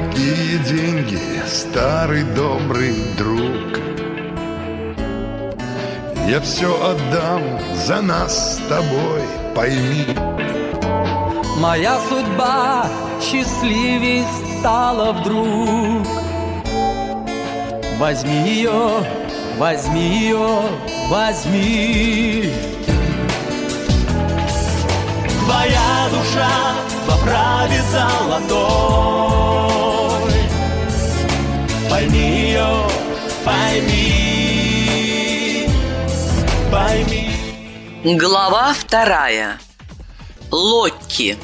Какие деньги, старый добрый друг. Я все отдам за нас с тобой, пойми. Моя судьба счастливей стала вдруг. Возьми ее, возьми ее, возьми. Твоя душа в оправе золотой пойми, пойми. Глава вторая. Локки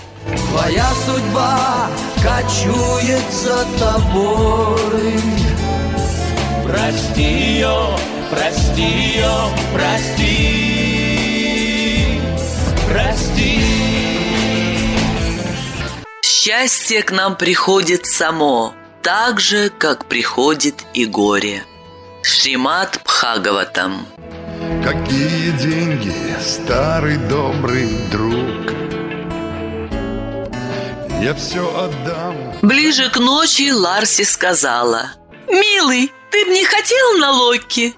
Твоя судьба кочует за тобой. Прости ее, прости ее, прости. Прости. Счастье к нам приходит само Так же, как приходит и горе Шримат Бхагаватам Какие деньги, старый добрый друг Я все отдам Ближе к ночи Ларси сказала «Милый, ты б не хотел на Локки?»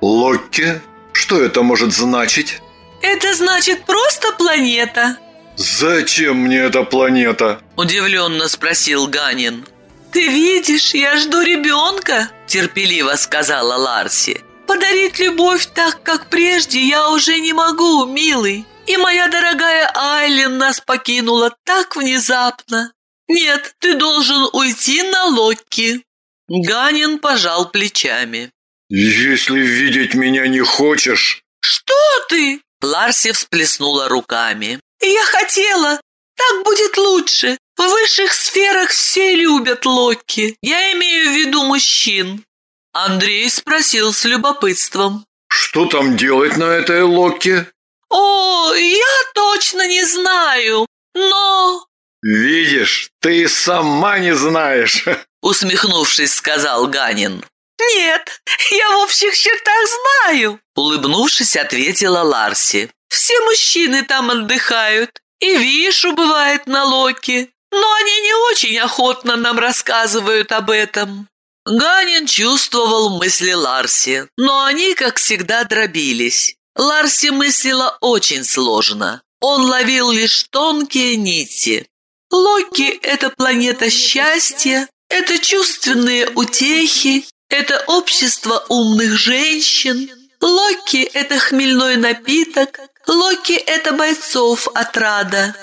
Локки? Что это может значить? «Это значит просто планета», Зачем мне эта планета? Удивленно спросил Ганин Ты видишь, я жду ребенка Терпеливо сказала Ларси. Подарить любовь так, как прежде, я уже не могу, милый. И моя дорогая Айлен нас покинула так внезапно. Нет, ты должен уйти на Локки Ганин пожал плечами. Если видеть меня не хочешь, Что ты? Ларси всплеснула руками. Я хотела, так будет лучше. В высших сферах все любят Локи. Я имею в виду мужчин. Андрей спросил с любопытством. Что там делать на этой Локке? О, я точно не знаю Но... Видишь, ты сама не знаешь. Усмехнувшись, сказал Ганин. Нет, я в общих чертах знаю Улыбнувшись, ответила Ларси. Все мужчины там отдыхают И Вишу бывает на Локи Но они не очень охотно нам рассказывают об этом Ганин чувствовал мысли Ларси, но они, как всегда, дробились. Ларси мыслила очень сложно. Он ловил лишь тонкие нити. Локи – это планета счастья, это чувственные утехи, это общество умных женщин. Локи – это хмельной напиток, Локи – это бойцов отрада.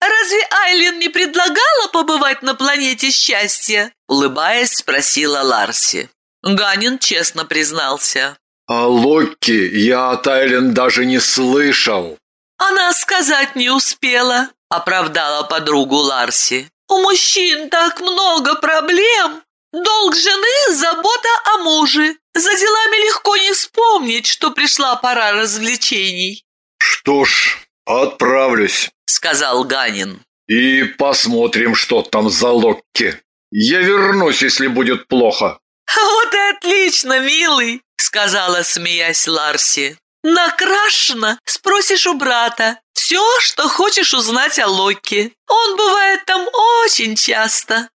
«Разве Айлин не предлагала побывать на планете счастья?» Улыбаясь, спросила Ларси. Ганин честно признался. О Локки я от Айлен даже не слышал. Она сказать не успела, оправдала подругу Ларси. У мужчин так много проблем. Долг жены – забота о муже. За делами легко не вспомнить, что пришла пора развлечений. Что ж, отправлюсь. Сказал Ганин. И посмотрим, что там за Локки. Я вернусь, если будет плохо. Вот и отлично, милый, сказала, смеясь Ларси. Накрашено, спросишь у брата. Все, что хочешь узнать о Локи. Он бывает там очень часто.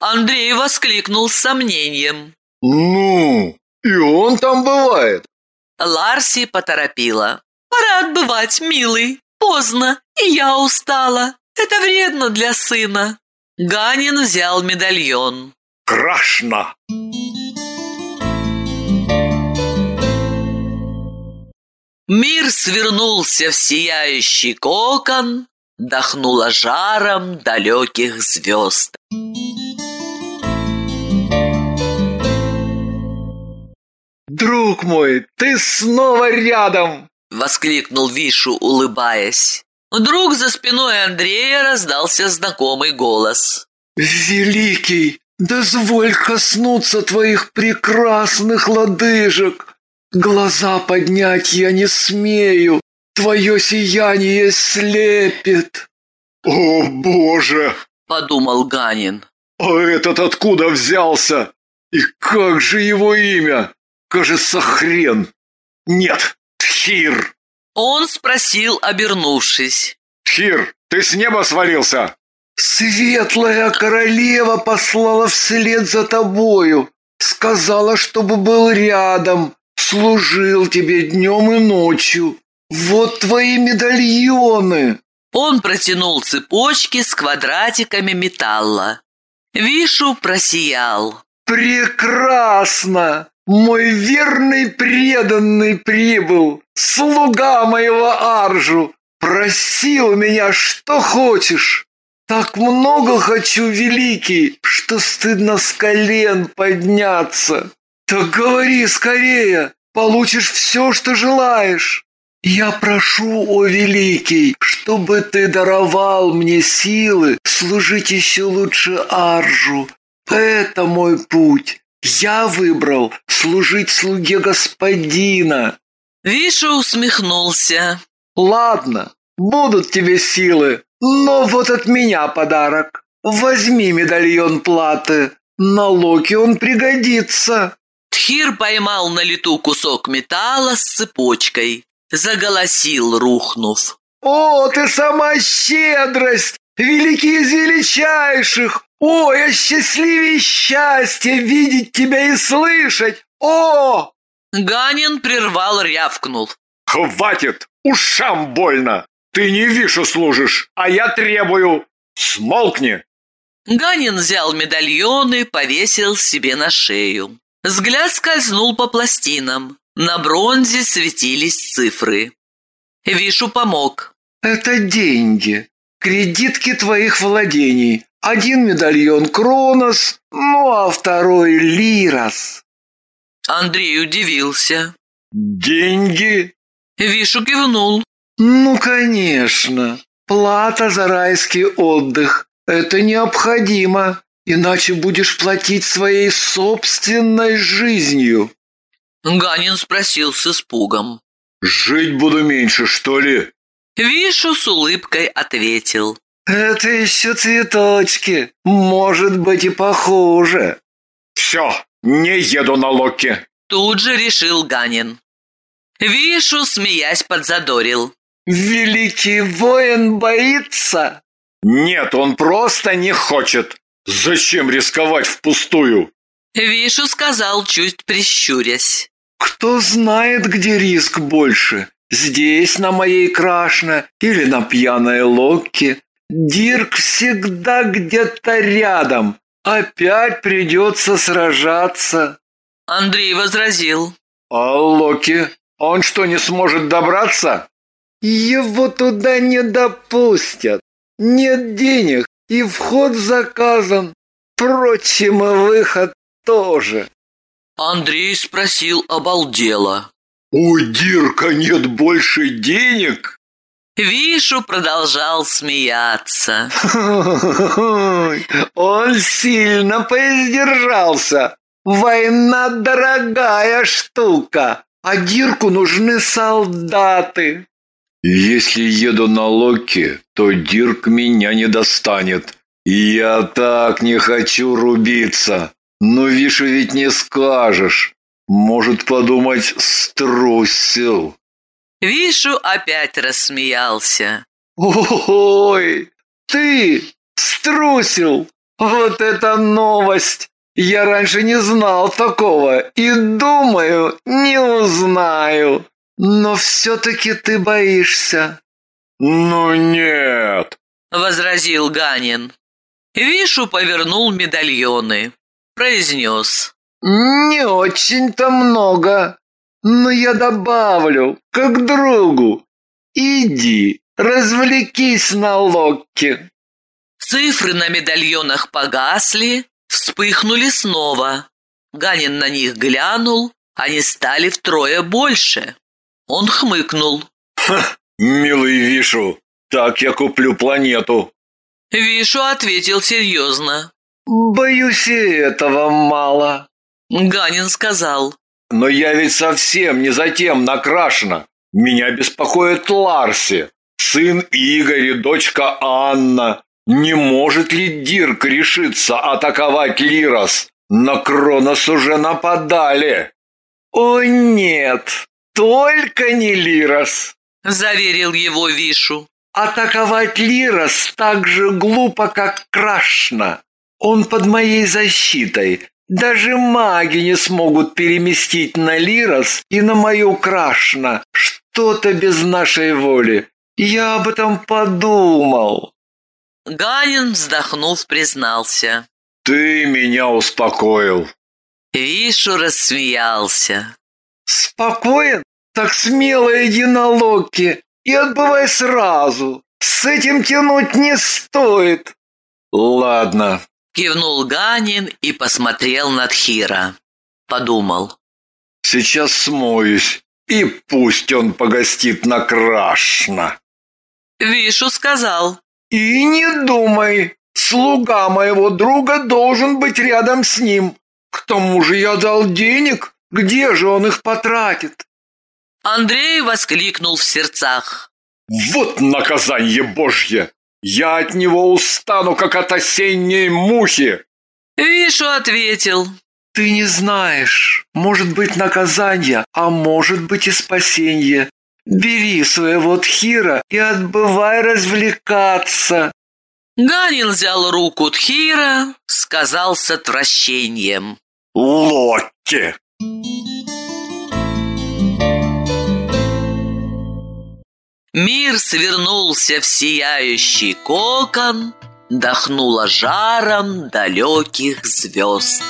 Андрей воскликнул с сомнением. Ну, и он там бывает. Ларси поторопила. Пора отбывать, милый. Поздно, и я устала. Это вредно для сына. Ганин взял медальон. Крашно. Мир свернулся в сияющий кокон, Дохнуло жаром далеких звезд. Друг мой, ты снова рядом! Воскликнул Вишу, улыбаясь. Вдруг за спиной Андрея раздался знакомый голос. Великий, дозволь коснуться твоих прекрасных лодыжек. Глаза поднять я не смею, твое сияние слепит. О, Боже! Подумал Ганин. А этот откуда взялся? И как же его имя? Кажется, хрен. Нет, Тхир. Он спросил, обернувшись. Тхир, ты с неба свалился? Светлая королева послала вслед за тобою. Сказала, чтобы был рядом, служил тебе днем и ночью. Вот твои медальоны. Он протянул цепочки с квадратиками металла. Вишу просиял. Прекрасно! Мой верный преданный прибыл, слуга моего Аржу, просил меня, что хочешь. Так много хочу, великий, что стыдно с колен подняться. Так говори скорее, получишь все, что желаешь. Я прошу, о великий, чтобы ты даровал мне силы служить еще лучше Аржу. Это мой путь. Я выбрал служить слуге господина. Вишу усмехнулся. Ладно, будут тебе силы, но вот от меня подарок. Возьми медальон платы. На Локи он пригодится. Тхир поймал на лету кусок металла с цепочкой. Заголосил, рухнув. «О, ты сама щедрость! Великий из величайших! О, я счастливее счастья видеть тебя и слышать! О!» Ганин прервал, рявкнул. «Хватит! Ушам больно! Ты не вишу служишь, а я требую! Смолкни!» Ганин взял медальоны, повесил себе на шею. Взгляд скользнул по пластинам. На бронзе светились цифры. Вишу помог. «Это деньги, кредитки твоих владений. Один медальон Кронос, ну а второй Лирос». Андрей удивился. «Деньги?» Вишу кивнул. «Ну, конечно. Плата за райский отдых. Это необходимо, иначе будешь платить своей собственной жизнью». Ганин спросил с испугом. «Жить буду меньше, что ли?» Вишу с улыбкой ответил. «Это еще цветочки. Может быть и похуже». «Все, не еду на Локи». Тут же решил Ганин. Вишу, смеясь, подзадорил. «Великий воин боится?» «Нет, он просто не хочет. Зачем рисковать впустую?» Вишу сказал, чуть прищурясь. «Кто знает, где риск больше? Здесь, на моей крашне, или на пьяной лодке? Дирк всегда где-то рядом. Опять придется сражаться». Андрей возразил. «А Локи? Он что, не сможет добраться?» Его туда не допустят. Нет денег, и вход заказан. Впрочем, и выход тоже. Андрей спросил обалдело. «У Дирка нет больше денег?» Вишу продолжал смеяться. Он сильно поиздержался. Война дорогая штука, а Дирку нужны солдаты. Если еду на Локи, то Дирк меня не достанет. Я так не хочу рубиться. Но Вишу ведь не скажешь. Может подумать, струсил. Вишу опять рассмеялся. Ой, ты струсил. Вот это новость. Я раньше не знал такого и думаю, не узнаю. Но все-таки ты боишься. Ну нет, возразил Ганин. Вишу повернул медальоны. Произнес. Не очень-то много, но я добавлю, как другу. Иди, развлекись на локке. Цифры на медальонах погасли, вспыхнули снова. Ганин на них глянул, они стали втрое больше. Он хмыкнул. Ха, милый Вишу, так я куплю планету. Вишу ответил серьезно. Боюсь, и этого мало. Ганин сказал. Но я ведь совсем не затем накрашена. Меня беспокоит Ларси, сын Игорь и дочка Анна. Не может ли Дирк решиться атаковать Лирос? На Кронос уже нападали. О нет, только не Лирос, заверил его Вишу. Атаковать Лирос так же глупо, как Крашна. Он под моей защитой. Даже маги не смогут переместить на Лирос и на мою Крашна что-то без нашей воли. Я об этом подумал. Ганин, вздохнув, признался. Ты меня успокоил. Вишу рассмеялся. Спокоен? Так смело иди на Локи и отбывай сразу. С этим тянуть не стоит. Ладно. Кивнул Ганин и посмотрел на Тхира. Подумал. Сейчас смоюсь, и пусть он погостит на Крашна. Вишу сказал. И не думай, слуга моего друга должен быть рядом с ним. К тому же я дал денег, где же он их потратит? Андрей воскликнул в сердцах. Вот наказание Божье! Я от него устану, как от осенней мухи. Вишу ответил. Ты не знаешь, может быть наказание, а может быть и спасение. Бери своего Тхира и отбывай развлекаться. Ганин взял руку Тхира, сказал с отвращением. Лотти! Мир свернулся в сияющий кокон, Дохнуло жаром далеких звезд.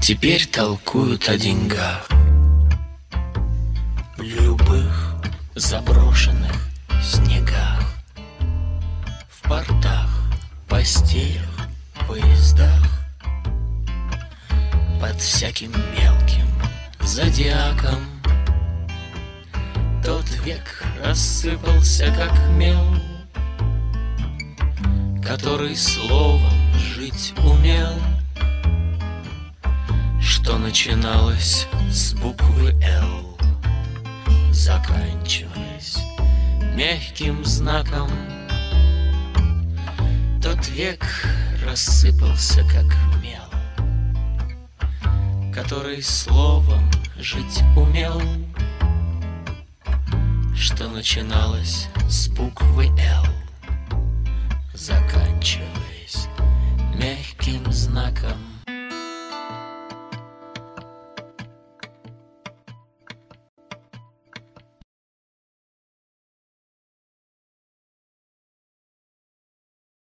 Теперь толкуют о деньгах. В любых заброшенных снегах. В портах, постелях, поездах. Под всяким мелким зодиаком Тот век рассыпался, как мел Который словом жить умел. Что начиналось с буквы «Л» Заканчиваясь мягким знаком. Тот век рассыпался, как мел Который словом жить умел Что начиналось с буквы «Л» Заканчиваясь мягким знаком